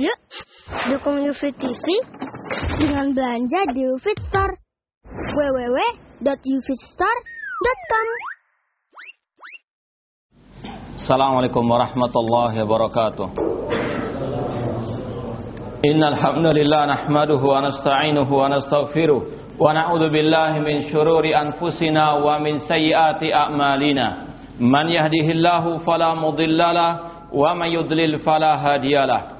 Yuk, dukung UFIT TV dengan belanja di UFIT Store. www.ufitstore.com Assalamualaikum warahmatullahi wabarakatuh. Innal hamdalillah nahmaduhu wa nasta'inuhu wa nastaghfiruh wa na'udzu billahi min shururi anfusina wa min sayyiati a'malina. Man yahdihillahu fala mudhillalah wa man yudlil fala hadiyalah.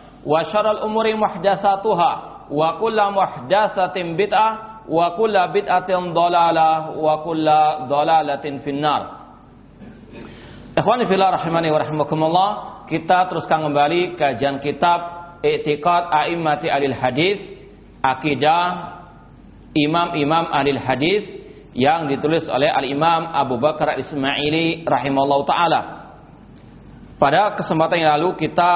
Wa syaral umuri muhdatsatuha wa kullu muhdatsatin bid'ah wa kullu bid'atin dhalalah wa kullu dhalalatin finnar Ikhwani fillah rahimani wa rahimakumullah kita teruskan kembali kajian kitab I'tiqad A'immati Alil Hadis Akidah Imam-imam Alil Hadis yang ditulis oleh Al-Imam Abu Bakar Ismaili rahimallahu taala. Pada kesempatan yang lalu kita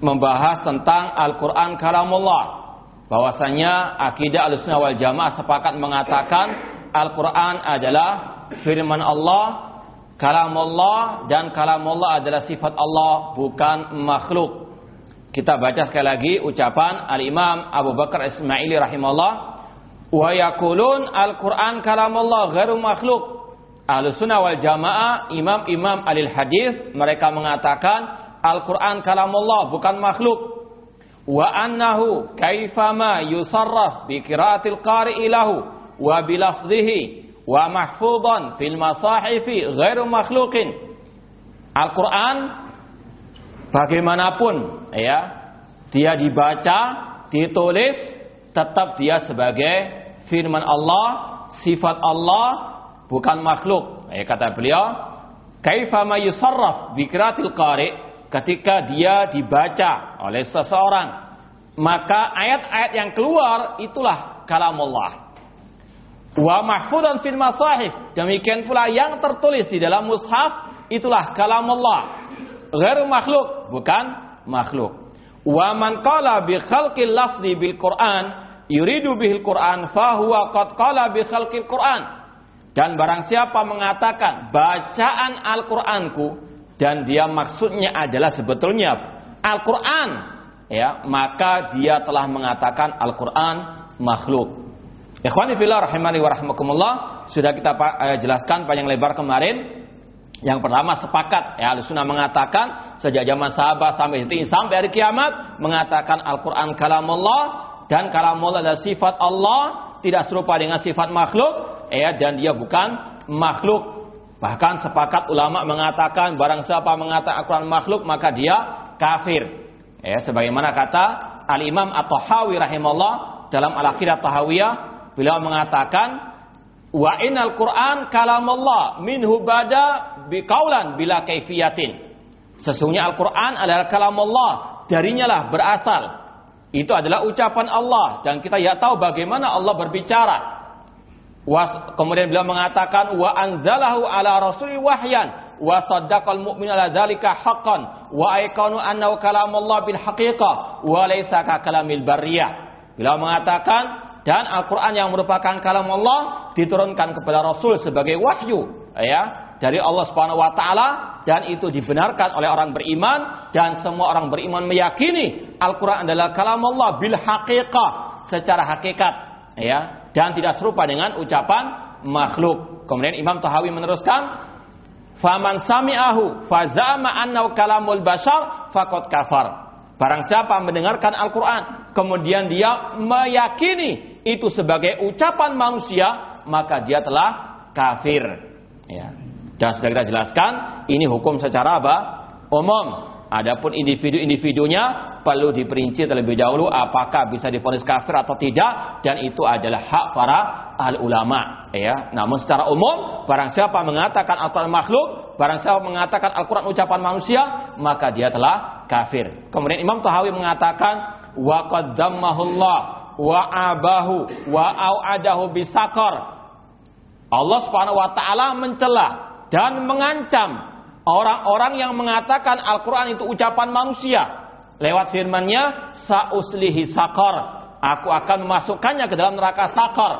membahas tentang Al-Quran kalamullah. Bahwasanya akidah al-sunnah wal jamaah sepakat mengatakan Al-Quran adalah firman Allah, kalamullah dan kalamullah adalah sifat Allah bukan makhluk. Kita baca sekali lagi ucapan Al-Imam Abu Bakar Ismaili rahimahullah wa yakulun Al-Quran kalamullah ghairu makhluk. Al-Sunnah wal Jamaah, imam-imam alil hadis mereka mengatakan Al-Quran kalamullah bukan makhluk. Wa annahu kaifama yusarraf bi qiraatil qari'i lahu wa bilafzihi wa mahfudan fil masahifi ghairu makhluqin. Al-Quran bagaimanapun ya dia dibaca, ditulis tetap dia sebagai firman Allah, sifat Allah bukan makhluk. Ya, kata beliau, kaifama yusarraf bi qiraatil qari' ketika dia dibaca oleh seseorang maka ayat-ayat yang keluar itulah kalamullah. Wa mahfudan fil masahif. Demikian pula yang tertulis di dalam mushaf itulah kalamullah. Ghairu makhluk bukan makhluk. Wa man qala bi khalqil lafzi bil Qur'an yuridu bihil Qur'an fahuwa qad qala bi khalqil Qur'an. Dan barang siapa mengatakan bacaan Al-Qur'anku dan dia maksudnya adalah sebetulnya Al-Qur'an. Ya maka dia telah mengatakan Al-Qur'an makhluk. Ikhwani fillah rahimani wa rahmakumullah sudah kita uh, jelaskan panjang lebar kemarin. Yang pertama sepakat ya Sunnah mengatakan sejak zaman sahabat sampai detik sampai hari kiamat mengatakan Al-Qur'an kalamullah dan kalamullah adalah sifat Allah tidak serupa dengan sifat makhluk ya dan dia bukan makhluk Bahkan sepakat ulama mengatakan barang siapa mengatakan Al-Quran makhluk maka dia kafir. Ya, sebagaimana kata Al-Imam At-Tahawi rahimahullah dalam Al-Aqidah Tahawiyah beliau mengatakan wa inal Quran kalamullah minhu bada biqaulan bila kaifiyatin. Sesungguhnya Al-Quran adalah kalamullah, darinya lah berasal. Itu adalah ucapan Allah dan kita ya tahu bagaimana Allah berbicara. Was, kemudian beliau mengatakan wa anzalahu ala rasuli wahyan wa saddaqal mu'min ala dzalika haqqan wa aikanu annahu kalamullah bil haqiqah wa laysa ka kalamil barriyah. Beliau mengatakan dan Al-Qur'an yang merupakan kalam Allah diturunkan kepada Rasul sebagai wahyu ya dari Allah Subhanahu wa taala dan itu dibenarkan oleh orang beriman dan semua orang beriman meyakini Al-Qur'an adalah kalam Allah bil haqiqah secara hakikat ya dan tidak serupa dengan ucapan makhluk. Kemudian Imam Tahawi meneruskan, "Faman sami'ahu fazama annahu kalamul bashar faqad kafar." Barang siapa mendengarkan Al-Qur'an kemudian dia meyakini itu sebagai ucapan manusia, maka dia telah kafir. Ya. Dan sudah kita jelaskan, ini hukum secara apa? Umum. Adapun individu-individunya perlu diperinci terlebih dahulu apakah bisa difonis kafir atau tidak dan itu adalah hak para ahli ulama ya. Namun secara umum barang siapa mengatakan Al-Qur'an makhluk, barang siapa mengatakan Al-Qur'an ucapan manusia, maka dia telah kafir. Kemudian Imam Tahawi mengatakan wa qaddamahullah wa abahu wa au'adahu bisakar. Allah Subhanahu wa taala mencela dan mengancam orang-orang yang mengatakan Al-Quran itu ucapan manusia. Lewat firmannya, Sa'uslihi sakar. Aku akan memasukkannya ke dalam neraka sakar.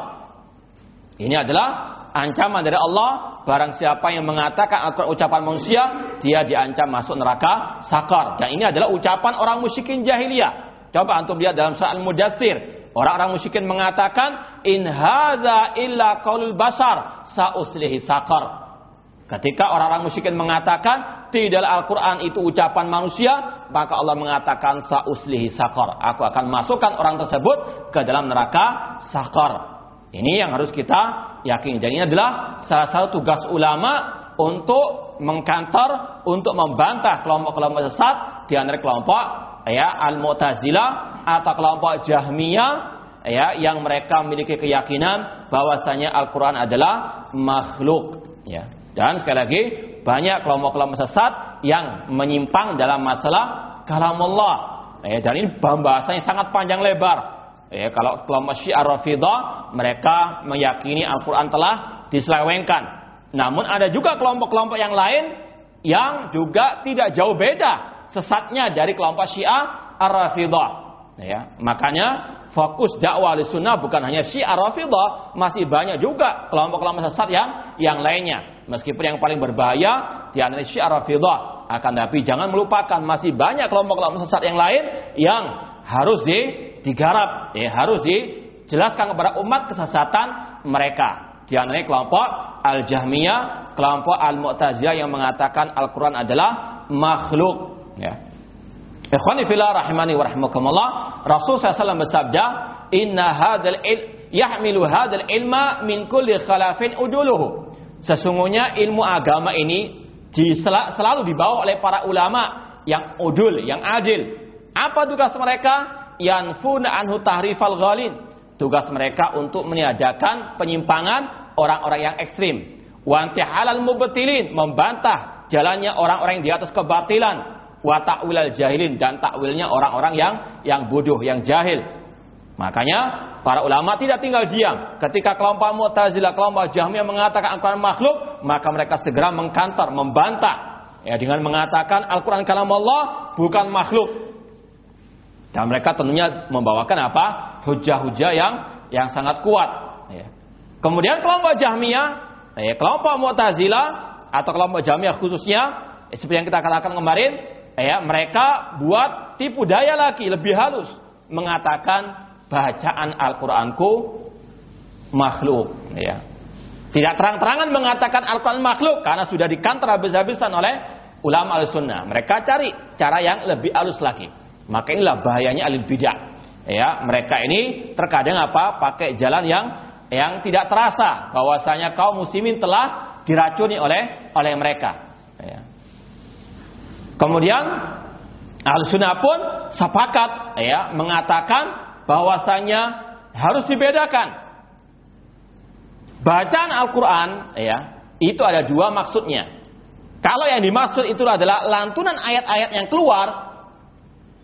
Ini adalah ancaman dari Allah. Barang siapa yang mengatakan Al-Quran ucapan manusia, dia diancam masuk neraka sakar. Dan ini adalah ucapan orang musyrikin jahiliyah. Coba antum lihat dalam soal mudathir. Orang-orang musyrikin mengatakan, In hadza illa qaulul basar, sa'uslihi sakar. Ketika orang-orang musyrikin mengatakan tidak Al-Quran itu ucapan manusia, maka Allah mengatakan sauslihi sakor. Aku akan masukkan orang tersebut ke dalam neraka sakor. Ini yang harus kita yakini. Dan ini adalah salah satu tugas ulama untuk mengkantor, untuk membantah kelompok-kelompok sesat di antara kelompok ya Al-Mu'tazilah atau kelompok Jahmiyah ya yang mereka memiliki keyakinan bahwasanya Al-Qur'an adalah makhluk ya. Dan sekali lagi banyak kelompok-kelompok sesat yang menyimpang dalam masalah kalamullah. Eh, dan ini pembahasannya sangat panjang lebar. Eh, kalau kelompok Syiah Rafidah mereka meyakini Al-Quran telah diselewengkan. Namun ada juga kelompok-kelompok yang lain yang juga tidak jauh beda sesatnya dari kelompok Syiah Ar-Rafidah. Ya, makanya fokus dakwah di sunnah bukan hanya Syiah Rafidah, masih banyak juga kelompok-kelompok sesat yang yang lainnya. Meskipun yang paling berbahaya di antara Syiah Rafidah. Akan tapi jangan melupakan masih banyak kelompok-kelompok sesat yang lain yang harus di, digarap, ya, harus dijelaskan kepada umat kesesatan mereka. Di antaranya kelompok Al-Jahmiyah, kelompok Al-Mu'tazilah yang mengatakan Al-Quran adalah makhluk. Ya. Ikhwani fillah rahimani wa. Rasul SAW bersabda, "Inna hadzal il yahmilu hadzal ilma min kulli khalafin uduluhu." Sesungguhnya ilmu agama ini selalu dibawa oleh para ulama yang udul, yang adil. Apa tugas mereka? Yanfuna anhu tahrifal ghalin. Tugas mereka untuk meniadakan penyimpangan orang-orang yang ekstrim. Wanti halal mubtilin, membantah jalannya orang-orang yang di atas kebatilan. Wa ta'wilal jahilin dan takwilnya orang-orang yang yang bodoh, yang jahil. Makanya Para ulama tidak tinggal diam. Ketika kelompok Mu'tazilah, kelompok Jahmiyah mengatakan Al-Quran makhluk, maka mereka segera mengkantor, membantah. Ya, dengan mengatakan Al-Quran kalam Allah bukan makhluk. Dan mereka tentunya membawakan apa? Hujah-hujah yang yang sangat kuat. Ya. Kemudian kelompok Jahmiyah, ya, kelompok Mu'tazilah atau kelompok Jahmiyah khususnya, seperti yang kita katakan kemarin, ya, mereka buat tipu daya lagi, lebih halus. Mengatakan bacaan Al-Qur'anku makhluk ya. Tidak terang-terangan mengatakan Al-Quran makhluk karena sudah dikantor habis-habisan oleh ulama al-sunnah. Mereka cari cara yang lebih halus lagi. Maka inilah bahayanya alil bidah. Ya, mereka ini terkadang apa? Pakai jalan yang yang tidak terasa bahwasanya kaum muslimin telah diracuni oleh oleh mereka. Ya. Kemudian al-sunnah pun sepakat ya mengatakan bahwasanya harus dibedakan. Bacaan Al-Quran, ya, itu ada dua maksudnya. Kalau yang dimaksud itu adalah lantunan ayat-ayat yang keluar,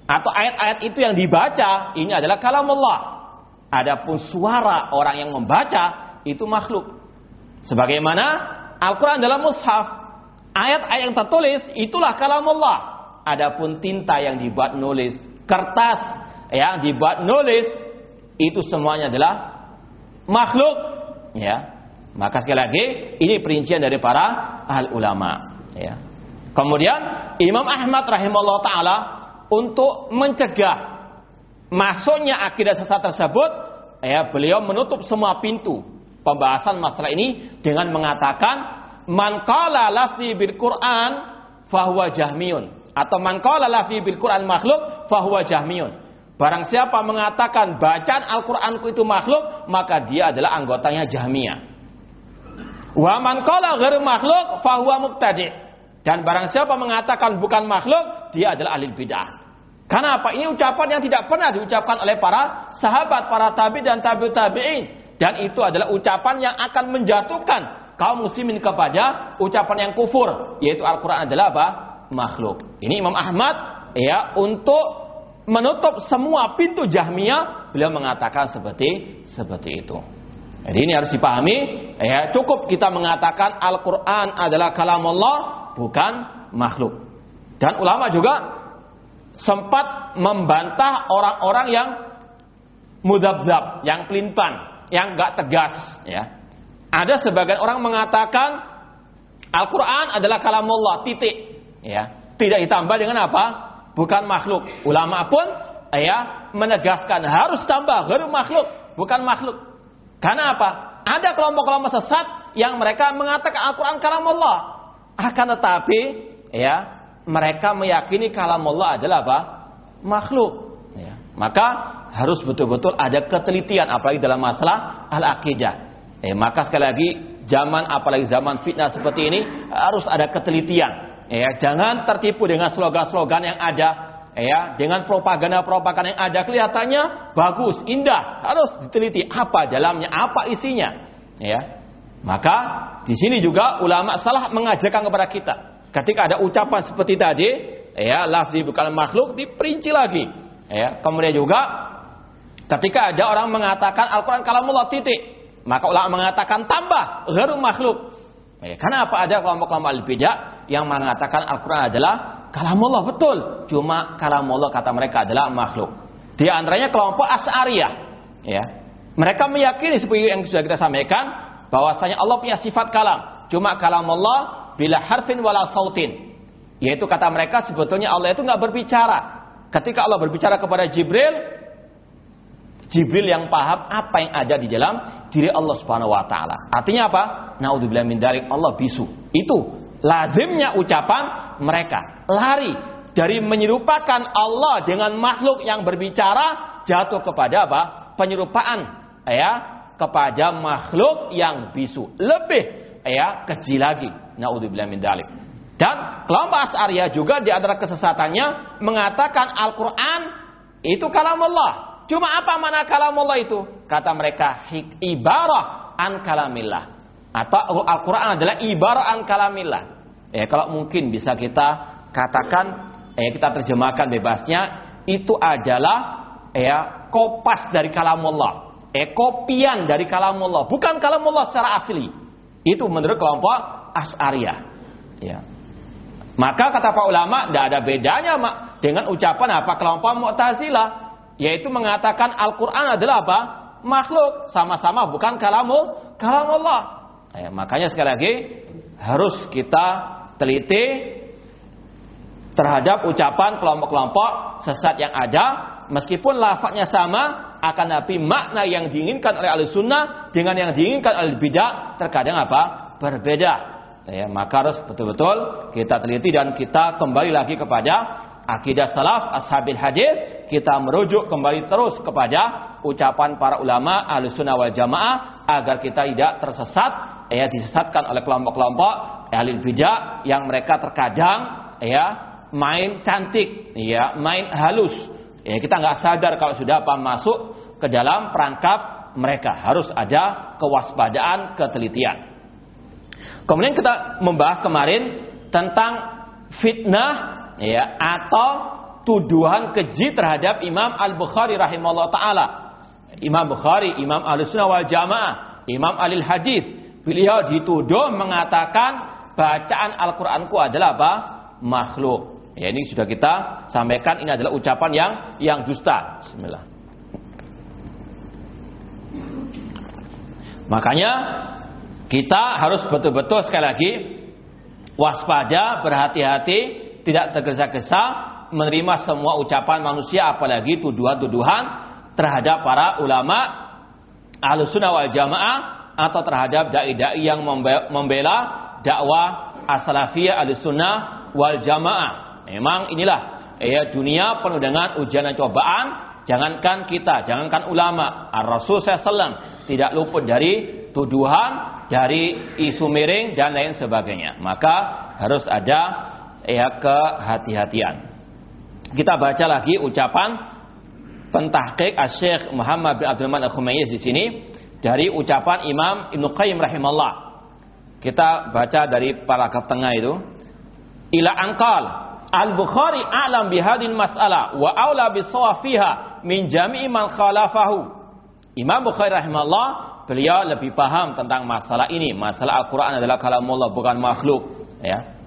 atau ayat-ayat itu yang dibaca, ini adalah kalam Allah. Adapun suara orang yang membaca, itu makhluk. Sebagaimana Al-Quran dalam mushaf, ayat-ayat yang tertulis, itulah kalam Allah. Adapun tinta yang dibuat nulis, kertas yang dibuat nulis itu semuanya adalah makhluk. Ya maka sekali lagi ini perincian dari para ahli ulama. Ya. Kemudian Imam Ahmad rahimahullah taala untuk mencegah masuknya akidah sesat tersebut ya beliau menutup semua pintu pembahasan masalah ini dengan mengatakan man qala lafzi bil Quran fahuwa jahmiyun. Atau man qala lafzi bil Quran makhluk fahuwa jahmiyun Barang siapa mengatakan bacaan Al-Qur'anku itu makhluk, maka dia adalah anggotanya Jahmiyah. Wa man qala ghairu makhluk fahuwa mubtadi'. Dan barang siapa mengatakan bukan makhluk, dia adalah ahli bid'ah. Karena apa? Ini ucapan yang tidak pernah diucapkan oleh para sahabat, para tabi dan tabi tabi'in. Dan itu adalah ucapan yang akan menjatuhkan kaum muslimin kepada ucapan yang kufur. Yaitu Al-Quran adalah apa? Makhluk. Ini Imam Ahmad ya untuk menutup semua pintu Jahmiyah, beliau mengatakan seperti seperti itu. Jadi ini harus dipahami, ya cukup kita mengatakan Al-Qur'an adalah kalam Allah bukan makhluk. Dan ulama juga sempat membantah orang-orang yang mudabdab, yang pelintan, yang gak tegas, ya. Ada sebagian orang mengatakan Al-Quran adalah kalam Allah, titik. Ya. Tidak ditambah dengan apa? Bukan makhluk. Ulama pun ya menegaskan harus tambah gharu makhluk, bukan makhluk. Karena apa? Ada kelompok-kelompok sesat yang mereka mengatakan Al-Qur'an kalam Allah. Akan tetapi ya mereka meyakini kalam Allah adalah apa? makhluk. Ya. Maka harus betul-betul ada ketelitian apalagi dalam masalah al-aqidah. Eh, maka sekali lagi zaman apalagi zaman fitnah seperti ini harus ada ketelitian Ya, jangan tertipu dengan slogan-slogan yang ada, ya, dengan propaganda-propaganda yang ada kelihatannya bagus, indah, harus diteliti apa dalamnya, apa isinya, ya. Maka di sini juga ulama salah mengajarkan kepada kita. Ketika ada ucapan seperti tadi, ya, lafzi bukan makhluk diperinci lagi. Ya, kemudian juga ketika ada orang mengatakan Al-Qur'an kalamullah titik, maka ulama mengatakan tambah gharu makhluk. Ya, karena apa ada kelompok-kelompok al-bidah yang mengatakan Al-Quran adalah kalamullah betul. Cuma kalamullah kata mereka adalah makhluk. Di antaranya kelompok As'ariyah. Ya. Mereka meyakini seperti yang sudah kita sampaikan bahwasanya Allah punya sifat kalam. Cuma kalamullah bila harfin wala sautin. Yaitu kata mereka sebetulnya Allah itu nggak berbicara. Ketika Allah berbicara kepada Jibril, Jibril yang paham apa yang ada di dalam diri Allah Subhanahu wa taala. Artinya apa? Naudzubillah min Allah bisu. Itu lazimnya ucapan mereka. Lari dari menyerupakan Allah dengan makhluk yang berbicara jatuh kepada apa? penyerupaan. Ya kepada makhluk yang bisu. Lebih ya kecil lagi. Naudzubillah min dalik. Dan kelompok As'ariyah juga di antara kesesatannya mengatakan Al-Qur'an itu kalam Allah cuma apa mana kalam Allah itu? Kata mereka ibarah an kalamillah atau Al-Quran adalah ibarat kalamillah. Ya, kalau mungkin bisa kita katakan, ya, kita terjemahkan bebasnya, itu adalah ya kopas dari kalamullah. Eh, kopian dari kalamullah. Bukan kalamullah secara asli. Itu menurut kelompok As'ariyah. Ya. Maka kata Pak ulama, tidak ada bedanya mak, dengan ucapan apa kelompok Mu'tazilah. Yaitu mengatakan Al-Quran adalah apa? Makhluk. Sama-sama bukan kalamul, kalamullah. Ya, makanya sekali lagi harus kita teliti terhadap ucapan kelompok-kelompok sesat yang ada meskipun lafadznya sama akan tapi makna yang diinginkan oleh ahli sunnah dengan yang diinginkan oleh bidah terkadang apa? Berbeda. Ya, maka harus betul-betul kita teliti dan kita kembali lagi kepada akidah salaf ashabil hadis. Kita merujuk kembali terus kepada ucapan para ulama ahli sunnah wal jamaah agar kita tidak tersesat ya disesatkan oleh kelompok-kelompok ahli bidah yang mereka terkadang ya main cantik ya main halus. Ya kita nggak sadar kalau sudah apa masuk ke dalam perangkap mereka. Harus ada kewaspadaan ketelitian. Kemudian kita membahas kemarin tentang fitnah ya atau tuduhan keji terhadap Imam Al Bukhari rahimahullah taala. Imam Bukhari Imam Al Sunnah wal Jamaah Imam Alil Hadis Beliau dituduh mengatakan bacaan Al-Qur'anku adalah apa? makhluk. Ya ini sudah kita sampaikan ini adalah ucapan yang yang dusta. Bismillah. Makanya kita harus betul-betul sekali lagi waspada, berhati-hati, tidak tergesa-gesa menerima semua ucapan manusia apalagi tuduhan-tuduhan terhadap para ulama Ahlussunnah wal Jamaah atau terhadap dai-dai yang membela dakwah as-salafiyah al-sunnah wal jamaah. Memang inilah ya dunia penuh dengan ujian dan cobaan jangankan kita, jangankan ulama, Ar-Rasul SAW tidak luput dari tuduhan, dari isu miring dan lain sebagainya. Maka harus ada ya kehati-hatian. Kita baca lagi ucapan pentahqiq Asy-Syaikh Muhammad bin Abdul Rahman Al-Khumayyiz di sini dari ucapan Imam Ibnu Qayyim rahimahullah. Kita baca dari paragraf tengah itu. Ila angkal Al-Bukhari a'lam bihadin mas'alah wa aula bisawafiha min jami'i man khalafahu. Imam Bukhari rahimahullah beliau lebih paham tentang masalah ini. Masalah Al-Qur'an adalah kalamullah bukan makhluk, ya.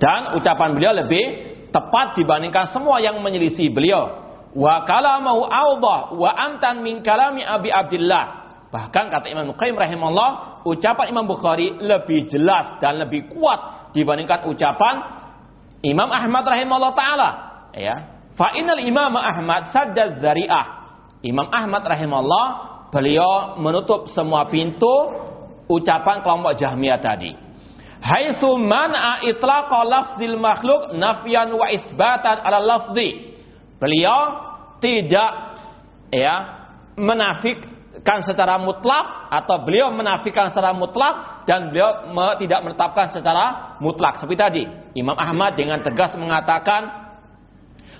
Dan ucapan beliau lebih tepat dibandingkan semua yang menyelisih beliau. Wa kalamahu awdah wa amtan min kalami Abi Abdullah. Bahkan kata Imam Qayyim rahimahullah, ucapan Imam Bukhari lebih jelas dan lebih kuat dibandingkan ucapan Imam Ahmad rahimahullah taala. Ya. Fa innal Imam Ahmad sadda dzari'ah Imam Ahmad rahimahullah beliau menutup semua pintu ucapan kelompok Jahmiyah tadi. Haitsu man'a itlaqa lafzil makhluk nafyan wa isbatan ala lafzi. Beliau tidak ya menafikan secara mutlak atau beliau menafikan secara mutlak dan beliau tidak menetapkan secara mutlak seperti tadi Imam Ahmad dengan tegas mengatakan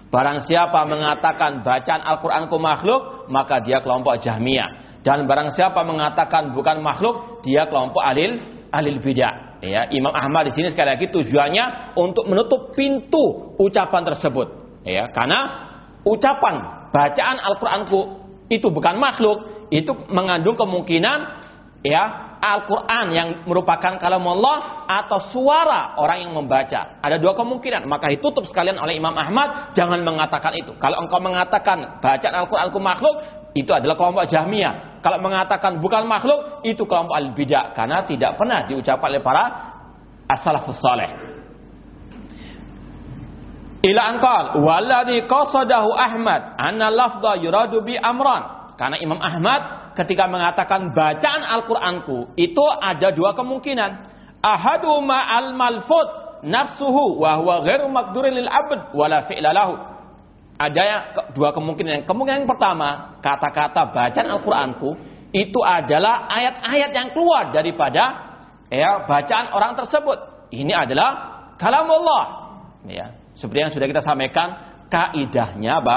barang siapa mengatakan bacaan Al-Qur'anku makhluk, maka dia kelompok Jahmiyah. Dan barang siapa mengatakan bukan makhluk, dia kelompok alil alil bidah. Ya, Imam Ahmad di sini sekali lagi tujuannya untuk menutup pintu ucapan tersebut. Ya, karena ucapan bacaan Al-Qur'anku itu bukan makhluk, itu mengandung kemungkinan ya Al-Quran yang merupakan kalam Allah atau suara orang yang membaca. Ada dua kemungkinan. Maka ditutup sekalian oleh Imam Ahmad. Jangan mengatakan itu. Kalau engkau mengatakan bacaan Al-Quran ku makhluk, itu adalah kelompok Jahmiyah. Kalau mengatakan bukan makhluk, itu kelompok Al-Bidah. Karena tidak pernah diucapkan oleh para as-salafus saleh. Ila angkal, waladi qasadahu Ahmad, anna lafdha yuradu bi amran. Karena Imam Ahmad ketika mengatakan bacaan Al-Qur'anku itu ada dua kemungkinan. Ahadu ma'al malfud nafsuhu wa huwa ghairu maqdurin lil abd wala fi'la lahu. Ada dua kemungkinan. Kemungkinan yang pertama, kata-kata bacaan Al-Qur'anku itu adalah ayat-ayat yang keluar daripada ya bacaan orang tersebut. Ini adalah kalam Allah. Ya, seperti yang sudah kita sampaikan, kaidahnya apa?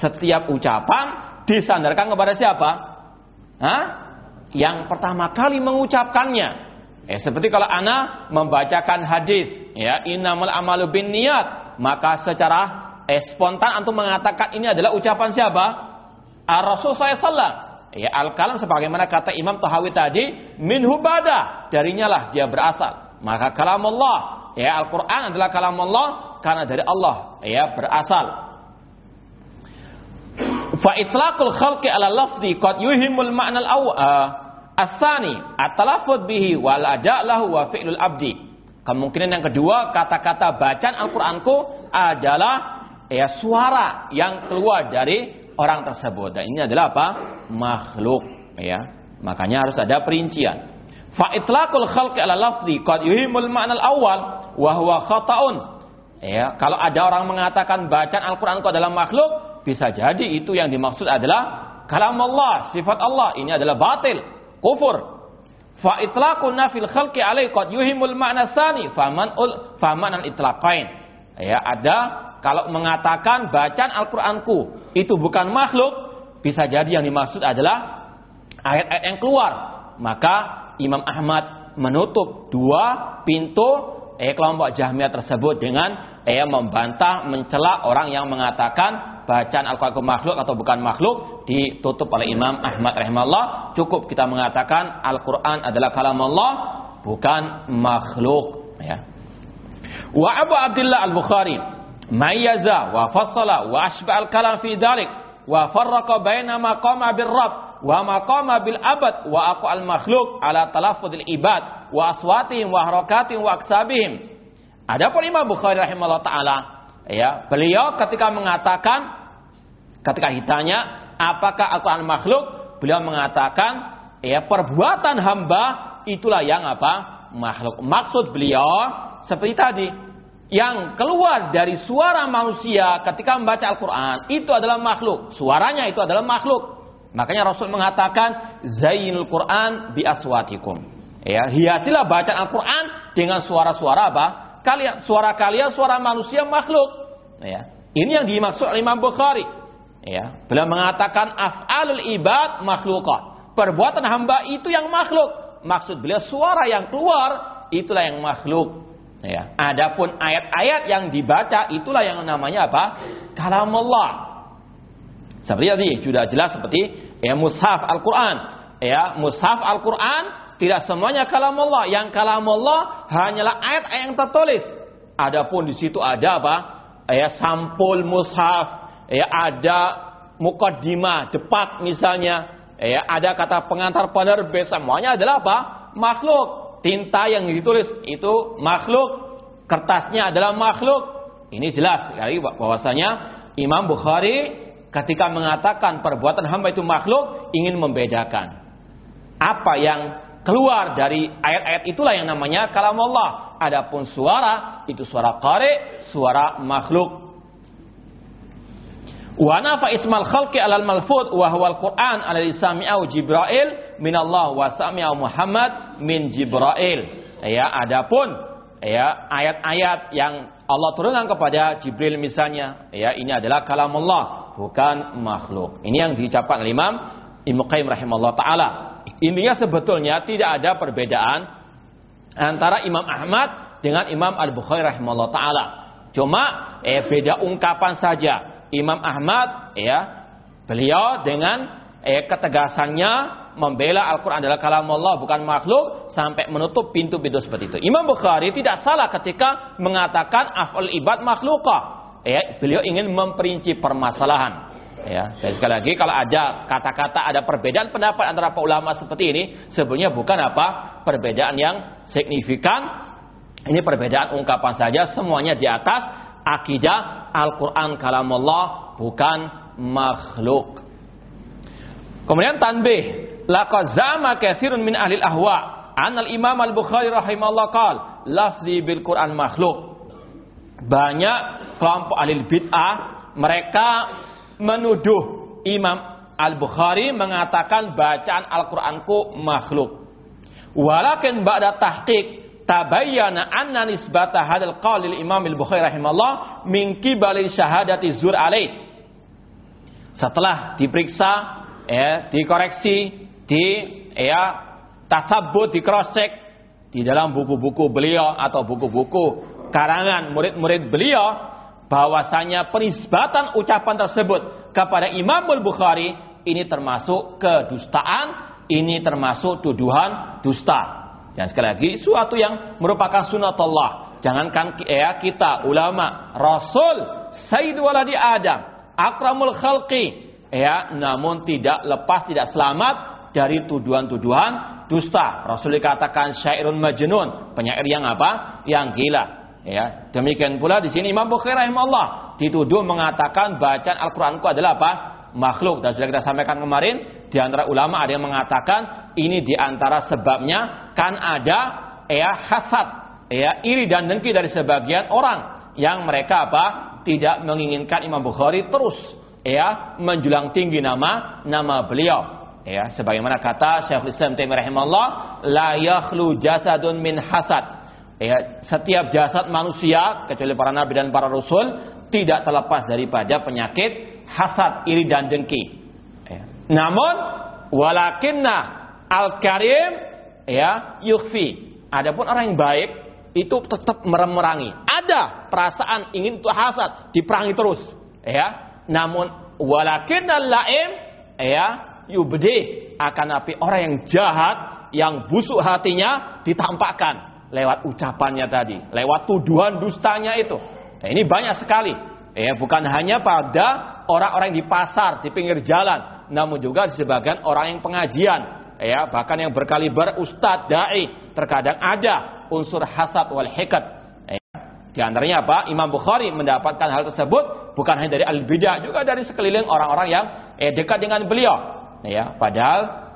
Setiap ucapan disandarkan kepada siapa? Hah? Yang pertama kali mengucapkannya. Eh, seperti kalau ana membacakan hadis, ya, innamal amalu bin niat, maka secara eh, spontan antum mengatakan ini adalah ucapan siapa? Ar-Rasul SAW. Ya, al-kalam sebagaimana kata Imam Tahawi tadi, minhu bada, darinya lah dia berasal. Maka kalam Allah, ya Al-Qur'an adalah kalam Allah karena dari Allah, ya berasal. Fa itlaqul khalqi ala lafzi qad yuhimul ma'nal awal uh, asani at-talaffuz bihi wal ada lahu wa fi'lul abdi. Kemungkinan yang kedua kata-kata bacaan Al-Qur'anku adalah ya suara yang keluar dari orang tersebut. Dan ini adalah apa? makhluk ya. Makanya harus ada perincian. Fa itlaqul khalqi ala lafzi qad yuhimul ma'nal awal wa huwa khata'un. Ya, kalau ada orang mengatakan bacaan Al-Qur'anku adalah makhluk, bisa jadi itu yang dimaksud adalah kalam Allah, sifat Allah. Ini adalah batil, kufur. Fa itlaqun nafil khalqi alai qad yuhimul ma'na tsani faman ul faman al itlaqain. Ya, ada kalau mengatakan bacaan Al-Qur'anku itu bukan makhluk, bisa jadi yang dimaksud adalah ayat-ayat yang keluar. Maka Imam Ahmad menutup dua pintu eh, kelompok Jahmiyah tersebut dengan eh, membantah, mencela orang yang mengatakan bacaan Al-Quran makhluk atau bukan makhluk ditutup oleh Imam Ahmad rahimahullah. Cukup kita mengatakan Al-Quran adalah kalam Allah bukan makhluk. Ya. Wa Abu Abdullah Al-Bukhari mayyaza wa fassala wa ashba al-kalam fi dalik wa farraqa baina maqama bil rabb wa maqama bil abad wa aqwa al makhluk ala talaffuzil ibad wa aswatihim wa harakatihim wa aksabihim. Adapun Imam Bukhari rahimahullah taala ya, beliau ketika mengatakan Ketika ditanya, apakah Al-Quran makhluk? Beliau mengatakan, ya perbuatan hamba itulah yang apa? Makhluk. Maksud beliau seperti tadi. yang keluar dari suara manusia ketika membaca Al-Quran itu adalah makhluk. Suaranya itu adalah makhluk. Makanya Rasul mengatakan Zainul Quran bi aswatikum. Ya, hiasilah bacaan Al-Quran dengan suara-suara apa? Kalian, suara kalian, suara manusia makhluk. Ya. Ini yang dimaksud Imam Bukhari. Ya, beliau mengatakan af'alul ibad makhlukah. Perbuatan hamba itu yang makhluk. Maksud beliau suara yang keluar itulah yang makhluk. Ya. Adapun ayat-ayat yang dibaca itulah yang namanya apa? Kalam Allah. Seperti tadi sudah jelas seperti ya mushaf Al-Qur'an. Ya, mushaf Al-Qur'an tidak semuanya kalam Allah. Yang kalam Allah hanyalah ayat-ayat yang tertulis. Adapun di situ ada apa? Ya sampul mushaf, ya ada mukaddimah, depak misalnya, ya ada kata pengantar penerbit semuanya adalah apa? Makhluk tinta yang ditulis itu makhluk, kertasnya adalah makhluk. Ini jelas sekali bahwasanya Imam Bukhari ketika mengatakan perbuatan hamba itu makhluk ingin membedakan apa yang keluar dari ayat-ayat itulah yang namanya kalam Allah. Adapun suara itu suara qari, suara makhluk. Wa nafa ismal khalqi alal malfud wa al-Qur'an alladhi sami'ahu Jibril min Allah wa sami'ahu Muhammad min Jibril. Ya, adapun ya ayat-ayat yang Allah turunkan kepada Jibril misalnya, ya ini adalah kalam Allah, bukan makhluk. Ini yang diucapkan oleh Imam Ibnu Qayyim rahimahullah taala. Intinya sebetulnya tidak ada perbedaan antara Imam Ahmad dengan Imam Al-Bukhari rahimahullah taala. Cuma eh beda ungkapan saja. Imam Ahmad ya beliau dengan eh, ketegasannya membela Al-Quran adalah kalam Allah bukan makhluk sampai menutup pintu-pintu seperti itu. Imam Bukhari tidak salah ketika mengatakan afal ibad makhlukah. Ya, beliau ingin memperinci permasalahan. Ya, sekali lagi kalau ada kata-kata ada perbedaan pendapat antara para ulama seperti ini, sebenarnya bukan apa perbedaan yang signifikan. Ini perbedaan ungkapan saja, semuanya di atas akidah Al-Quran kalam Allah bukan makhluk. Kemudian tanbih, laqad zama katsirun min ahli ahwa an al-Imam Al-Bukhari rahimahullah qal lafzi bil Quran makhluk. Banyak kelompok ahli bid'ah mereka menuduh Imam Al-Bukhari mengatakan bacaan Al-Qur'anku makhluk. Walakin ba'da tahqiq tabayyana anna nisbata hadal qaul lil Imam Al-Bukhari rahimahullah min qibali syahadati zur alaih. Setelah diperiksa, ya, dikoreksi, di ya tasabbut, di cross check di dalam buku-buku beliau atau buku-buku karangan murid-murid beliau bahwasanya penisbatan ucapan tersebut kepada Imam Al-Bukhari ini termasuk kedustaan, ini termasuk tuduhan dusta. Dan sekali lagi suatu yang merupakan sunatullah. Jangankan ya kita ulama, Rasul, Sayyid waladi Adam, akramul khalqi, ya namun tidak lepas tidak selamat dari tuduhan-tuduhan dusta. Rasul dikatakan syairun majnun, penyair yang apa? Yang gila. Ya, demikian pula di sini Imam Bukhari rahimahullah dituduh mengatakan bacaan Al-Qur'anku adalah apa? makhluk dan sudah kita sampaikan kemarin di antara ulama ada yang mengatakan ini di antara sebabnya kan ada ya hasad ya iri dan dengki dari sebagian orang yang mereka apa tidak menginginkan Imam Bukhari terus ya menjulang tinggi nama nama beliau ya sebagaimana kata Syekhul Islam Taimiyah rahimahullah la yakhlu jasadun min hasad ya setiap jasad manusia kecuali para nabi dan para rasul tidak terlepas daripada penyakit hasad, iri dan dengki. Ya. Namun walakinna al-karim ya yukhfi. Adapun orang yang baik itu tetap meremerangi. Ada perasaan ingin itu hasad, diperangi terus, ya. Namun walakinna laim ya yubdi akan api orang yang jahat, yang busuk hatinya ditampakkan lewat ucapannya tadi, lewat tuduhan dustanya itu. Nah, ini banyak sekali. Ya, bukan hanya pada orang-orang di pasar, di pinggir jalan, namun juga di sebagian orang yang pengajian, ya, bahkan yang berkaliber ustadz, dai, terkadang ada unsur hasad wal hikat. Ya. Di antaranya apa? Imam Bukhari mendapatkan hal tersebut bukan hanya dari al-bidah, juga dari sekeliling orang-orang yang eh, dekat dengan beliau. Ya, padahal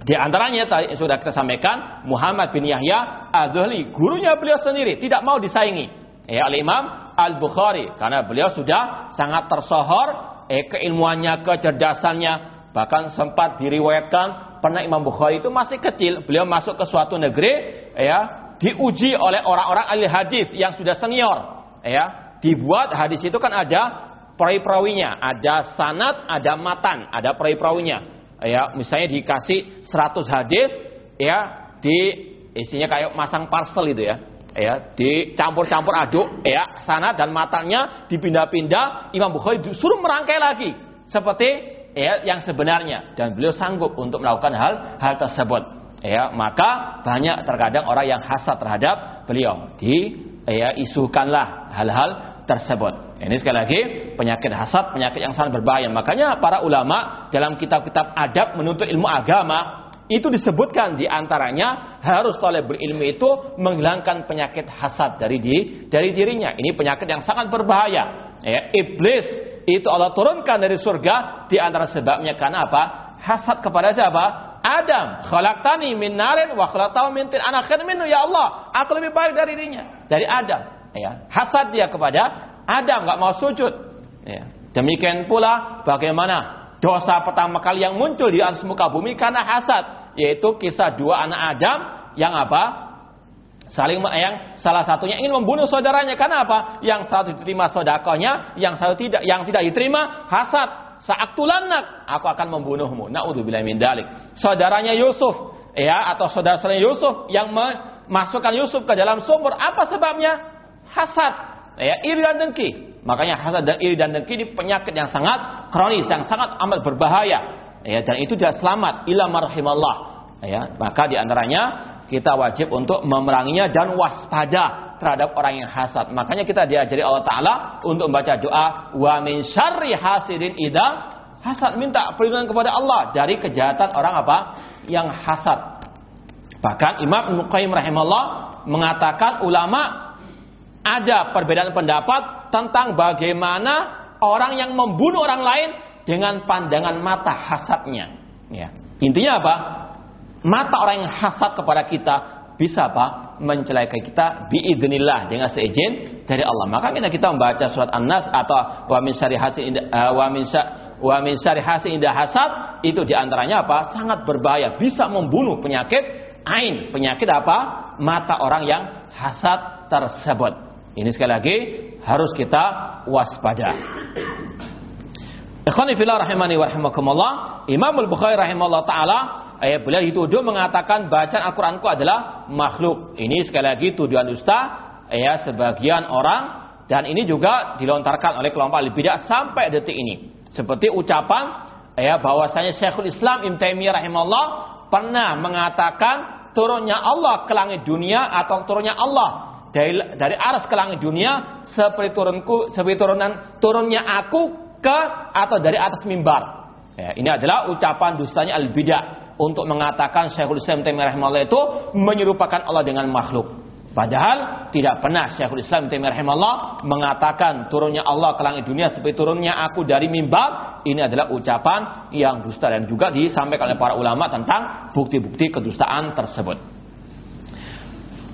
di antaranya tadi sudah kita sampaikan Muhammad bin Yahya Az-Zuhli, gurunya beliau sendiri tidak mau disaingi. ya oleh Imam Al-Bukhari karena beliau sudah sangat tersohor eh, keilmuannya, kecerdasannya bahkan sempat diriwayatkan pernah Imam Bukhari itu masih kecil beliau masuk ke suatu negeri ya diuji oleh orang-orang ahli hadis yang sudah senior ya. Dibuat hadis itu kan ada perawi-perawinya ada sanat ada matan ada perawi-perawinya ya. Misalnya dikasih 100 hadis ya di isinya kayak masang parcel itu ya ya. Dicampur-campur aduk ya sana dan matanya dipindah-pindah. Imam Bukhari disuruh merangkai lagi seperti ya yang sebenarnya dan beliau sanggup untuk melakukan hal hal tersebut ya maka banyak terkadang orang yang hasad terhadap beliau di ya isukanlah hal-hal tersebut ini sekali lagi penyakit hasad, penyakit yang sangat berbahaya. Makanya para ulama dalam kitab-kitab adab menuntut ilmu agama itu disebutkan di antaranya harus oleh berilmu itu menghilangkan penyakit hasad dari di, dari dirinya. Ini penyakit yang sangat berbahaya. Ya, iblis itu Allah turunkan dari surga di antara sebabnya karena apa? Hasad kepada siapa? Adam, khalaqtani min narin wa khalaqtahu min tin. Ana ya Allah. Aku lebih baik dari dirinya, dari Adam. Ya, hasad dia kepada Adam nggak mau sujud. Ya. Demikian pula bagaimana dosa pertama kali yang muncul di atas muka bumi karena hasad, yaitu kisah dua anak Adam yang apa? Saling yang salah satunya ingin membunuh saudaranya karena apa? Yang satu diterima sodakonya, yang satu tidak, yang tidak diterima hasad. Saat tulanak, aku akan membunuhmu. Naudzubillah min dalik. Saudaranya Yusuf, ya atau saudara-saudara Yusuf yang memasukkan Yusuf ke dalam sumur, apa sebabnya? Hasad ya iri dan dengki. Makanya hasad dan iri dan dengki ini penyakit yang sangat kronis, yang sangat amat berbahaya. Ya, dan itu tidak selamat ila marhimallah. Ya, maka di antaranya kita wajib untuk memeranginya dan waspada terhadap orang yang hasad. Makanya kita diajari Allah Taala untuk membaca doa wa min syarri hasidin ida hasad minta perlindungan kepada Allah dari kejahatan orang apa yang hasad. Bahkan Imam Ibnu Qayyim rahimahullah mengatakan ulama ada perbedaan pendapat tentang bagaimana orang yang membunuh orang lain dengan pandangan mata hasadnya. Ya. Intinya apa? Mata orang yang hasad kepada kita bisa apa? Mencelakai kita biidnillah dengan seizin dari Allah. Maka kita kita membaca surat An-Nas atau wa min syari hasin uh, wa min wa min indah hasad itu di antaranya apa? Sangat berbahaya, bisa membunuh penyakit ain, penyakit apa? Mata orang yang hasad tersebut. Ini sekali lagi harus kita waspada. Ikhwani fillah rahimani wa rahimakumullah. Imam Al-Bukhari rahimahullah taala ayat beliau dituduh mengatakan bacaan Al-Qur'anku adalah makhluk. Ini sekali lagi tuduhan dusta ya sebagian orang dan ini juga dilontarkan oleh kelompok al-bidah sampai detik ini. Seperti ucapan ya bahwasanya Syekhul Islam Ibnu Taimiyah rahimahullah pernah mengatakan turunnya Allah ke langit dunia atau turunnya Allah dari dari aras ke langit dunia seperti turunku seperti turunan turunnya aku ke atau dari atas mimbar. Ya, ini adalah ucapan dustanya al bidah untuk mengatakan Syekhul Islam Taimiyah rahimahullah itu menyerupakan Allah dengan makhluk. Padahal tidak pernah Syekhul Islam Taimiyah rahimahullah mengatakan turunnya Allah ke langit dunia seperti turunnya aku dari mimbar. Ini adalah ucapan yang dusta dan juga disampaikan oleh para ulama tentang bukti-bukti kedustaan tersebut.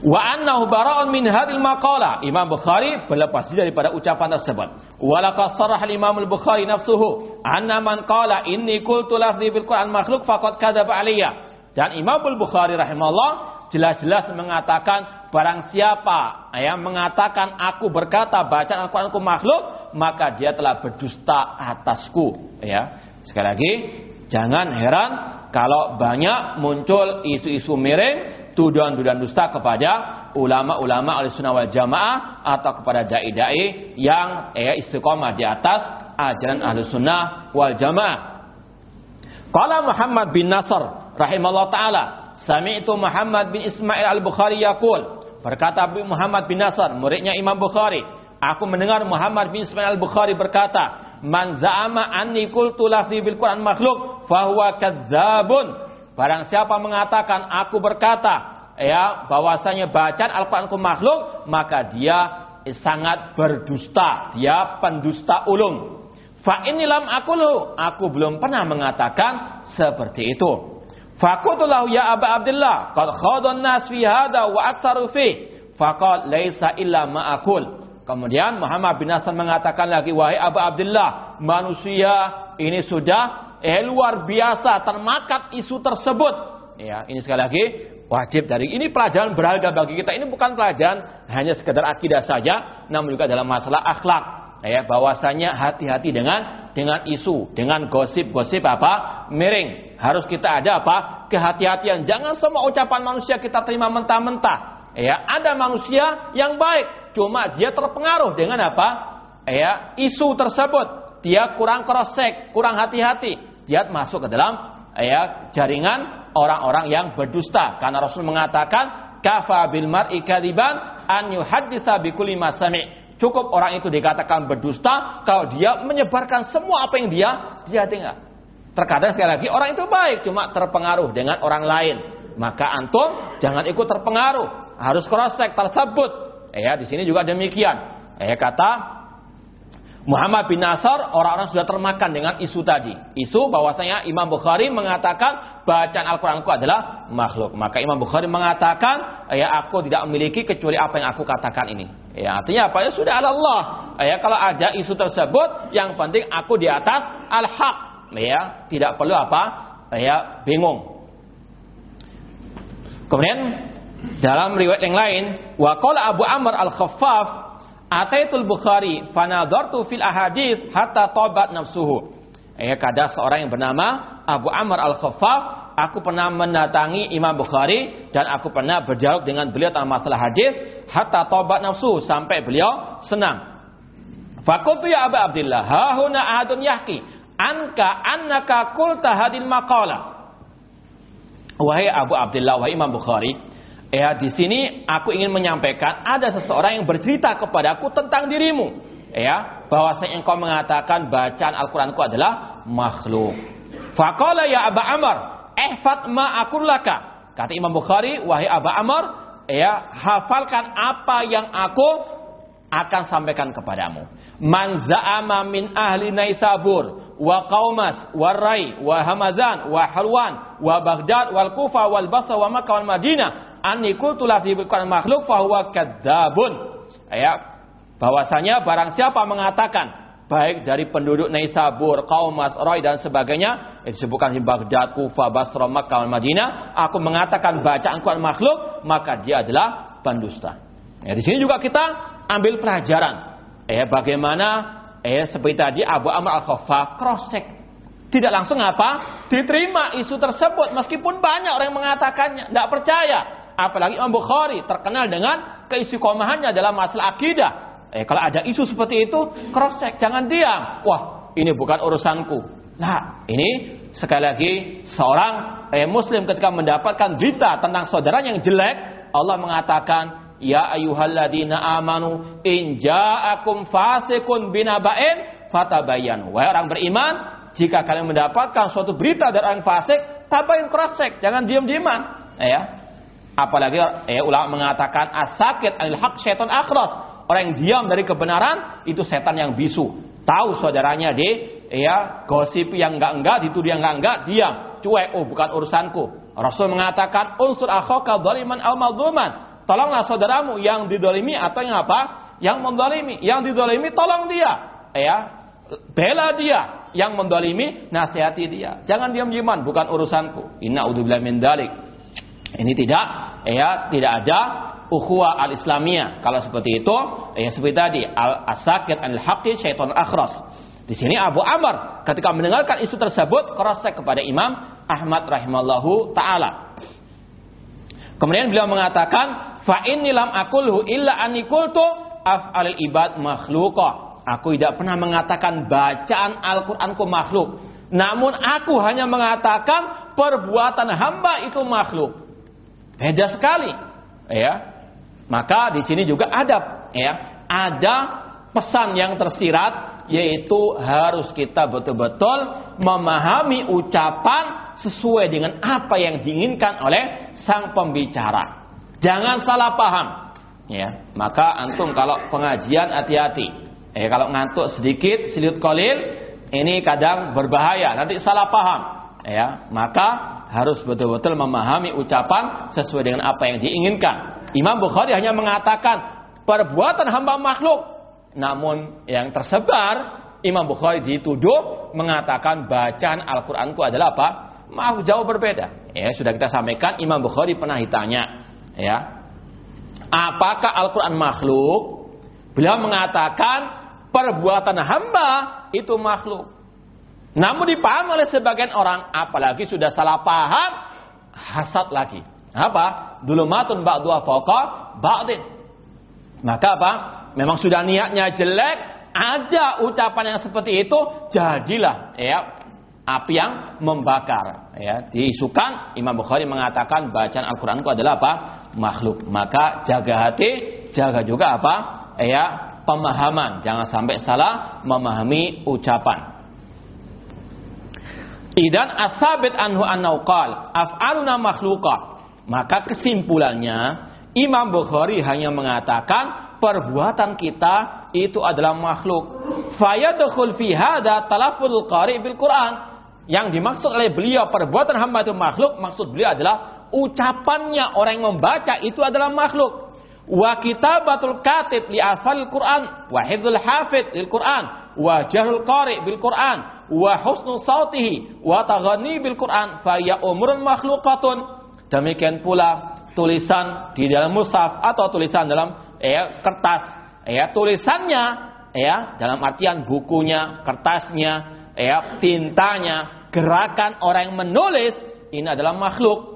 Wa annahu bara'un min hadil maqala. Imam Bukhari berlepas daripada ucapan tersebut. Walaqad sarah Imam Al-Bukhari nafsuhu anna man qala inni qultu lafzi bil Qur'an makhluk faqad kadzaba alayya. Dan Imam Al-Bukhari rahimahullah jelas-jelas mengatakan barang siapa yang mengatakan aku berkata bacaan Al-Qur'anku makhluk, maka dia telah berdusta atasku, ya. Sekali lagi, jangan heran kalau banyak muncul isu-isu miring tuduhan-tuduhan dusta kepada ulama-ulama oleh sunnah wal jamaah atau kepada dai-dai yang eh, istiqomah di atas ajaran ahli sunnah wal jamaah. Qala Muhammad bin Nasr rahimahullah taala, sami'tu Muhammad bin Ismail al-Bukhari yaqul, berkata Muhammad bin Nasr, muridnya Imam Bukhari, aku mendengar Muhammad bin Ismail al-Bukhari berkata, "Man za'ama anni qultu lafzi bil Qur'an makhluk, fahuwa kadzabun." Barang siapa mengatakan aku berkata ya bahwasanya bacaan Al-Qur'anku makhluk, maka dia sangat berdusta, dia pendusta ulung. Fa inilam aku lu, aku belum pernah mengatakan seperti itu. Fakutulahu ya Aba Abdullah, qad khadun nas fi hada wa aktsaru fi. Faqal laisa illa ma aqul. Kemudian Muhammad bin Hasan mengatakan lagi, wahai Abu Abdullah, manusia ini sudah eh, luar biasa termakan isu tersebut. Ya, ini sekali lagi wajib dari ini pelajaran berharga bagi kita. Ini bukan pelajaran hanya sekedar akidah saja, namun juga dalam masalah akhlak. Ya, bahwasanya hati-hati dengan dengan isu, dengan gosip-gosip apa miring. Harus kita ada apa kehati-hatian. Jangan semua ucapan manusia kita terima mentah-mentah. Ya, ada manusia yang baik, cuma dia terpengaruh dengan apa? Ya, isu tersebut. Dia kurang cross kurang hati-hati. Dia masuk ke dalam ya jaringan orang-orang yang berdusta. Karena Rasul mengatakan, kafa bil mar'i kadiban an yuhadditsa bi kulli masami'. Cukup orang itu dikatakan berdusta kalau dia menyebarkan semua apa yang dia dia dengar. Terkadang sekali lagi orang itu baik cuma terpengaruh dengan orang lain. Maka antum jangan ikut terpengaruh, harus cross check tersebut. Ya, di sini juga demikian. Ya, kata Muhammad bin Nasr orang-orang sudah termakan dengan isu tadi. Isu bahwasanya Imam Bukhari mengatakan bacaan Al-Qur'anku adalah makhluk. Maka Imam Bukhari mengatakan, ya aku tidak memiliki kecuali apa yang aku katakan ini. Ya, artinya apa? Ya sudah Allah. Ya, kalau ada isu tersebut, yang penting aku di atas al-haq. Ya, tidak perlu apa? Ya, bingung. Kemudian dalam riwayat yang lain, wa Abu Amr al-Khaffaf Ataitul Bukhari fanadartu fil ahadith hatta tobat nafsuhu. Ya, kada seorang yang bernama Abu Amr Al-Khaffaf, aku pernah mendatangi Imam Bukhari dan aku pernah berdialog dengan beliau tentang masalah hadis hatta tobat nafsu sampai beliau senang. Fakultu ya Abu Abdullah, hahuna ahadun yahki anka annaka qulta hadil maqala. Wahai Abu Abdullah, wahai Imam Bukhari, Ya, di sini aku ingin menyampaikan ada seseorang yang bercerita kepadaku tentang dirimu. Ya, bahwa saya engkau mengatakan bacaan Al-Qur'anku adalah makhluk. Faqala ya Aba Amr, ihfat ma laka. Kata Imam Bukhari, wahai Aba Amr, ya, hafalkan apa yang aku akan sampaikan kepadamu. Man za'ama min ahli Naisabur wa Qaumas wa Rai wa Hamadan wa Halwan wa Baghdad wal Kufa wal Basra wa Makkah wal Madinah anni qultu bukan makhluk fahuwa kadzabun. Ya, bahwasanya barang siapa mengatakan baik dari penduduk Naisabur, kaum Masroi dan sebagainya, itu disebutkan di Baghdad, Kufa, Basra, Makkah, Madinah, aku mengatakan bacaan Quran makhluk, maka dia adalah pendusta. Ya, di sini juga kita ambil pelajaran. Ya, bagaimana eh seperti tadi Abu Amr Al-Khaffaf cross check tidak langsung apa? Diterima isu tersebut meskipun banyak orang yang mengatakannya, tidak percaya. Apalagi Imam Bukhari terkenal dengan keistiqomahannya dalam masalah akidah. Eh, kalau ada isu seperti itu, cross check, jangan diam. Wah, ini bukan urusanku. Nah, ini sekali lagi seorang eh, muslim ketika mendapatkan berita tentang saudara yang jelek, Allah mengatakan, Ya ayuhalladina amanu in ja'akum fasikun binaba'in fatabayanu. Wahai orang beriman, jika kalian mendapatkan suatu berita dari orang fasik, tabayin cross check, jangan diam-diaman. Eh, ya, Apalagi eh, ulama mengatakan asakit anil hak setan akhras. Orang yang diam dari kebenaran itu setan yang bisu. Tahu saudaranya di ya gosip yang enggak enggak dituduh yang enggak enggak diam. Cuek oh bukan urusanku. Rasul mengatakan unsur akhaka doliman al madzuman tolonglah saudaramu yang didolimi atau yang apa? Yang mendolimi. Yang didolimi tolong dia. Ya bela dia. Yang mendolimi nasihati dia. Jangan diam diaman bukan urusanku. Inna udzubillah min dalik ini tidak ya tidak ada ukhuwah al-islamiyah. Kalau seperti itu, ya seperti tadi al-asakit al-haqqi syaitan akhras. Di sini Abu Amr ketika mendengarkan isu tersebut cross kepada Imam Ahmad rahimallahu taala. Kemudian beliau mengatakan, "Fa inni lam aqulhu illa qultu af'alil ibad makhluqah." Aku tidak pernah mengatakan bacaan Al-Qur'anku makhluk. Namun aku hanya mengatakan perbuatan hamba itu makhluk. Beda sekali. Ya. Maka di sini juga ada ya, ada pesan yang tersirat yaitu harus kita betul-betul memahami ucapan sesuai dengan apa yang diinginkan oleh sang pembicara. Jangan salah paham. Ya, maka antum kalau pengajian hati-hati. Eh kalau ngantuk sedikit, silut kolil, ini kadang berbahaya. Nanti salah paham. Ya, maka harus betul-betul memahami ucapan sesuai dengan apa yang diinginkan. Imam Bukhari hanya mengatakan perbuatan hamba makhluk namun yang tersebar Imam Bukhari dituduh mengatakan bacaan Al-Qur'anku adalah apa? Maaf jauh berbeda. Ya, sudah kita sampaikan Imam Bukhari pernah ditanya, ya. Apakah Al-Qur'an makhluk? Beliau mengatakan perbuatan hamba itu makhluk. Namun dipahami oleh sebagian orang, apalagi sudah salah paham, hasad lagi. Apa? Dulumatun ba'dua fauqa ba'din. Maka apa? Memang sudah niatnya jelek, ada ucapan yang seperti itu, jadilah ya api yang membakar. Ya, diisukan Imam Bukhari mengatakan bacaan Al-Qur'an itu adalah apa? makhluk. Maka jaga hati, jaga juga apa? Ya, pemahaman. Jangan sampai salah memahami ucapan. Idan asabit anhu annauqal af'aluna makhluqa. Maka kesimpulannya Imam Bukhari hanya mengatakan perbuatan kita itu adalah makhluk. Fayadkhul fi hadza talaffuzul qari bil Quran. Yang dimaksud oleh beliau perbuatan hamba itu makhluk, maksud beliau adalah ucapannya orang yang membaca itu adalah makhluk. Wa kitabatul katib li asal Quran wa hifdzul hafid lil Quran wa jahrul qari bil Quran wa husnu sautihi wa taghani bil Quran fa ya umrun makhluqatun. Demikian pula tulisan di dalam mushaf atau tulisan dalam ya, kertas ya tulisannya ya dalam artian bukunya, kertasnya, ya tintanya, gerakan orang yang menulis ini adalah makhluk.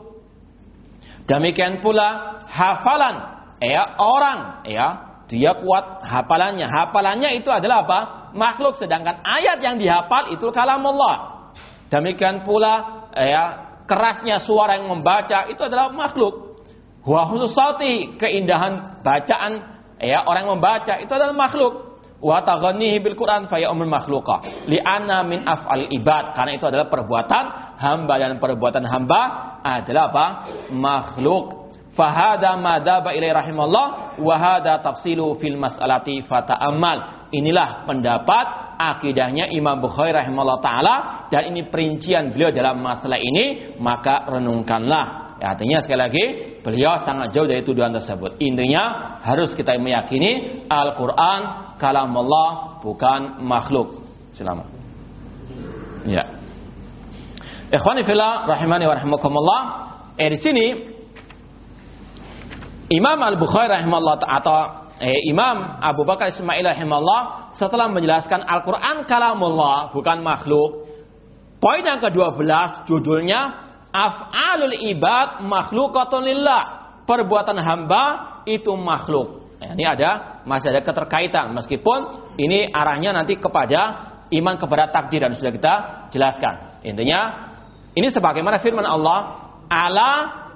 Demikian pula hafalan ya orang ya dia kuat hafalannya. Hafalannya itu adalah apa? Makhluk sedangkan ayat yang dihafal itu kalam Allah. Demikian pula ya kerasnya suara yang membaca itu adalah makhluk. Wa khususati keindahan bacaan ya orang yang membaca itu adalah makhluk. Wa taghannihi bil Quran fa umul makhluqa. Li'anna min af'al ibad karena itu adalah perbuatan hamba dan perbuatan hamba adalah apa? makhluk. Fahada madaba ilai rahimallah wa hada tafsilu fil mas'alati fata'ammal Inilah pendapat akidahnya Imam Bukhari rahimahullah taala dan ini perincian beliau dalam masalah ini, maka renungkanlah. Ya, artinya sekali lagi beliau sangat jauh dari tuduhan tersebut. Intinya harus kita meyakini Al-Qur'an kalam Allah bukan makhluk. Selamat. Ya. Ikhwani fillah rahimani wa rahimakumullah. Eh di sini Imam Al-Bukhari rahimahullah atau eh, Imam Abu Bakar Ismail rahimahullah setelah menjelaskan Al-Quran kalamullah bukan makhluk. Poin yang ke-12 judulnya Af'alul ibad makhlukatun lillah. Perbuatan hamba itu makhluk. Nah, ini ada masih ada keterkaitan meskipun ini arahnya nanti kepada iman kepada takdir dan sudah kita jelaskan. Intinya ini sebagaimana firman Allah, "Ala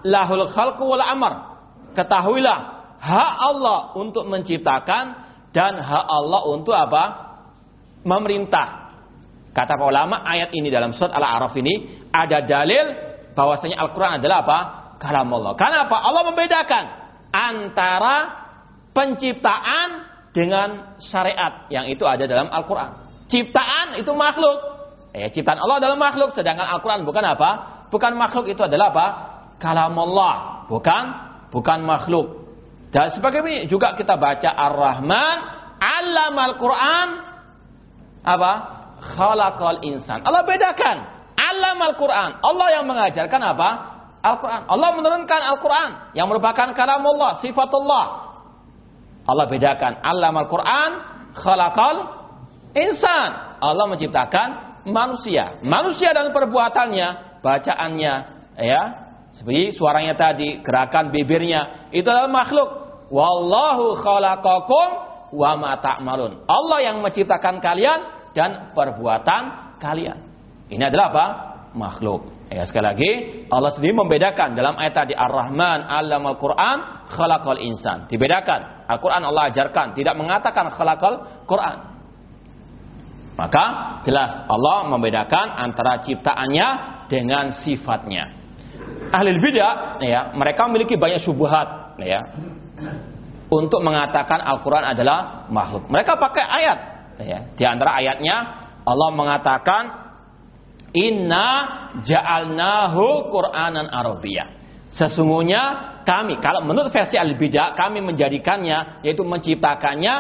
lahul khalqu wal amr." Ketahuilah hak Allah untuk menciptakan dan hak Allah untuk apa? Memerintah. Kata para ulama ayat ini dalam surat Al-A'raf ini ada dalil bahwasanya Al-Qur'an adalah apa? Kalam Allah. Karena apa? Allah membedakan antara penciptaan dengan syariat yang itu ada dalam Al-Qur'an. Ciptaan itu makhluk. Eh, ciptaan Allah adalah makhluk sedangkan Al-Qur'an bukan apa? Bukan makhluk itu adalah apa? Kalam Allah, bukan bukan makhluk. Dan sebagaimana juga kita baca Ar-Rahman al Quran apa? Khalaqal insan. Allah bedakan. al Quran. Allah yang mengajarkan apa? Al-Quran. Allah menurunkan Al-Quran yang merupakan kalam Allah, sifatullah. Allah bedakan. al Quran khalaqal insan. Allah menciptakan manusia. Manusia dan perbuatannya, bacaannya, ya, seperti suaranya tadi, gerakan bibirnya, itu adalah makhluk. Wallahu khalaqakum wa ma ta'malun. Allah yang menciptakan kalian dan perbuatan kalian. Ini adalah apa? Makhluk. Ya, sekali lagi, Allah sendiri membedakan dalam ayat tadi Ar-Rahman al Quran khalaqal insan. Dibedakan. Al-Quran Allah ajarkan, tidak mengatakan khalaqal Quran. Maka jelas Allah membedakan antara ciptaannya dengan sifatnya. Ahli bidah ya, mereka memiliki banyak syubhat ya untuk mengatakan Al-Quran adalah makhluk. Mereka pakai ayat. Ya. Di antara ayatnya Allah mengatakan Inna ja'alnahu Qur'anan Arabiyah. Sesungguhnya kami, kalau menurut versi Al-Bidah, kami menjadikannya, yaitu menciptakannya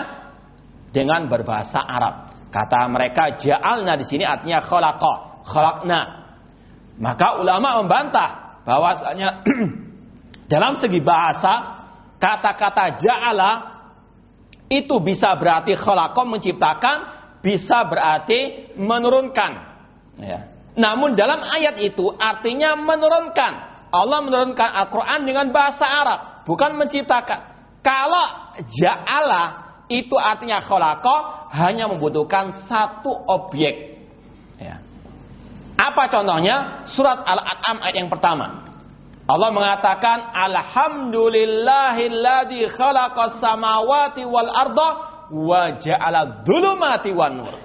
dengan berbahasa Arab. Kata mereka ja'alna di sini artinya khalaqa, khalaqna. Maka ulama membantah bahwasanya dalam segi bahasa kata-kata ja'ala itu bisa berarti khalaqa menciptakan, bisa berarti menurunkan. Ya. Namun dalam ayat itu artinya menurunkan. Allah menurunkan Al-Quran dengan bahasa Arab, bukan menciptakan. Kalau ja'ala itu artinya khalaqa hanya membutuhkan satu objek. Ya. Apa contohnya? Surat Al-An'am ayat yang pertama. Allah mengatakan Alhamdulillahilladzi khalaqas samawati wal arda wa ja'ala dhulumati wan nur.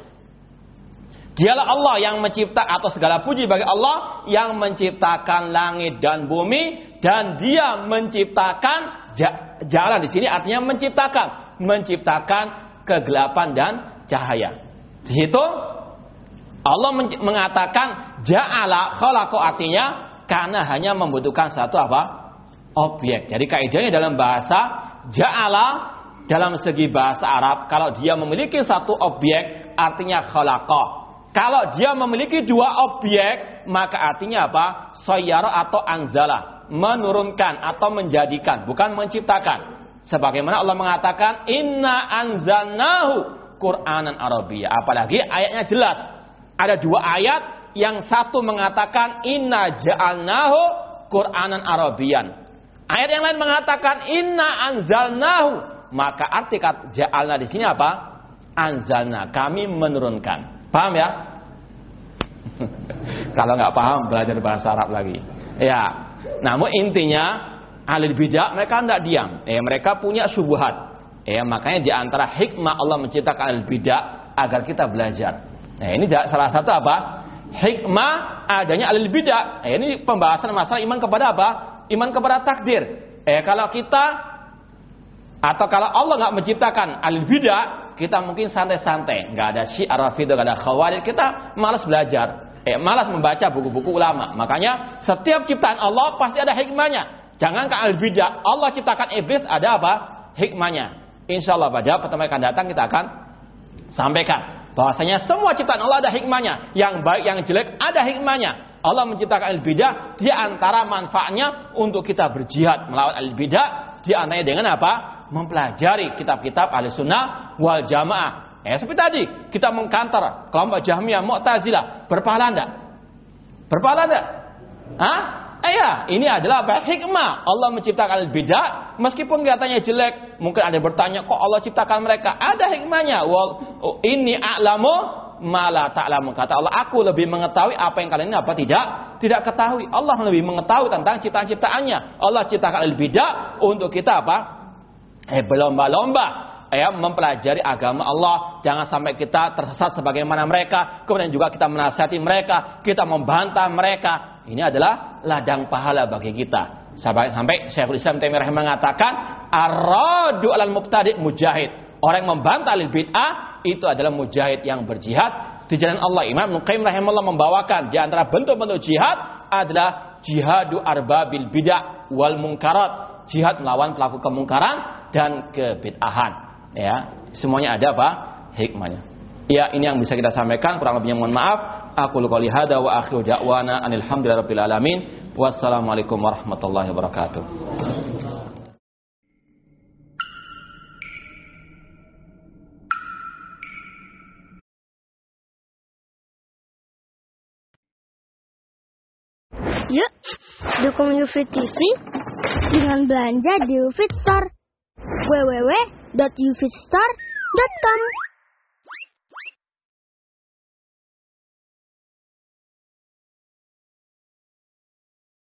Dialah Allah yang mencipta atau segala puji bagi Allah yang menciptakan langit dan bumi dan dia menciptakan jalan di sini artinya menciptakan, menciptakan kegelapan dan cahaya. Di situ Allah mengatakan ja'ala khalaqo artinya karena hanya membutuhkan satu apa? objek. Jadi kaidahnya dalam bahasa ja'ala dalam segi bahasa Arab kalau dia memiliki satu objek artinya khalaqa. Kalau dia memiliki dua objek maka artinya apa? Sayyara atau anzala menurunkan atau menjadikan, bukan menciptakan. Sebagaimana Allah mengatakan, Inna anzalnahu Qur'anan Arabiyya. Apalagi ayatnya jelas. Ada dua ayat, yang satu mengatakan, Inna ja'alnahu Qur'anan Arabian. Ayat yang lain mengatakan, Inna anzalnahu. Maka arti kata ja'alna di sini apa? Anzalna, kami menurunkan. Paham ya? Kalau nggak paham, belajar bahasa Arab lagi. Ya, namun intinya ahli bidah mereka tidak diam. Eh, mereka punya subuhat. Eh, makanya di antara hikmah Allah menciptakan ahli bidah agar kita belajar. Nah, ini salah satu apa? Hikmah adanya ahli bidah. Eh, ini pembahasan masalah iman kepada apa? Iman kepada takdir. Eh, kalau kita atau kalau Allah nggak menciptakan ahli bidah, kita mungkin santai-santai, nggak ada syiar rafidah, nggak ada khawarij, kita malas belajar eh, malas membaca buku-buku ulama. Makanya setiap ciptaan Allah pasti ada hikmahnya. Jangan ke al-bidah. Allah ciptakan iblis ada apa? Hikmahnya. Insya Allah pada pertemuan akan datang kita akan sampaikan. Bahwasanya semua ciptaan Allah ada hikmahnya. Yang baik, yang jelek ada hikmahnya. Allah menciptakan al-bidah di antara manfaatnya untuk kita berjihad melawan al-bidah di antaranya dengan apa? Mempelajari kitab-kitab ahli sunnah wal jamaah Eh seperti tadi kita mengkantar kelompok Jahmiyah, Mu'tazilah, berpahala enggak? Berpahala enggak? Hah? Eh ya, ini adalah apa? Hikmah. Allah menciptakan bid'ah meskipun kelihatannya jelek. Mungkin ada bertanya, kok Allah ciptakan mereka? Ada hikmahnya. Wal oh, ini a'lamu malah ta'lamu. Kata Allah, aku lebih mengetahui apa yang kalian ini apa tidak tidak ketahui. Allah lebih mengetahui tentang ciptaan-ciptaannya. Allah ciptakan al-bidah untuk kita apa? Eh berlomba-lomba ya mempelajari agama Allah. Jangan sampai kita tersesat sebagaimana mereka, kemudian juga kita menasihati mereka, kita membantah mereka. Ini adalah ladang pahala bagi kita. Sampai, sampai Syekhul Islam Taimiyah mengatakan, "Aradu alal mubtadi mujahid." Orang yang membantah lil bid'ah itu adalah mujahid yang berjihad di jalan Allah. Imam Nuqaim rahimahullah membawakan di antara bentuk-bentuk jihad adalah jihadu arbabil bid'ah wal munkarat. Jihad melawan pelaku kemungkaran dan kebid'ahan ya semuanya ada apa hikmahnya ya ini yang bisa kita sampaikan kurang lebihnya mohon maaf aku qouli hada wa akhiru da'wana alhamdulillahirabbil alamin. Wassalamualaikum warahmatullahi wabarakatuh. Yuk, dukung UFIT TV dengan belanja di UFIT Store. www www.uvstar.com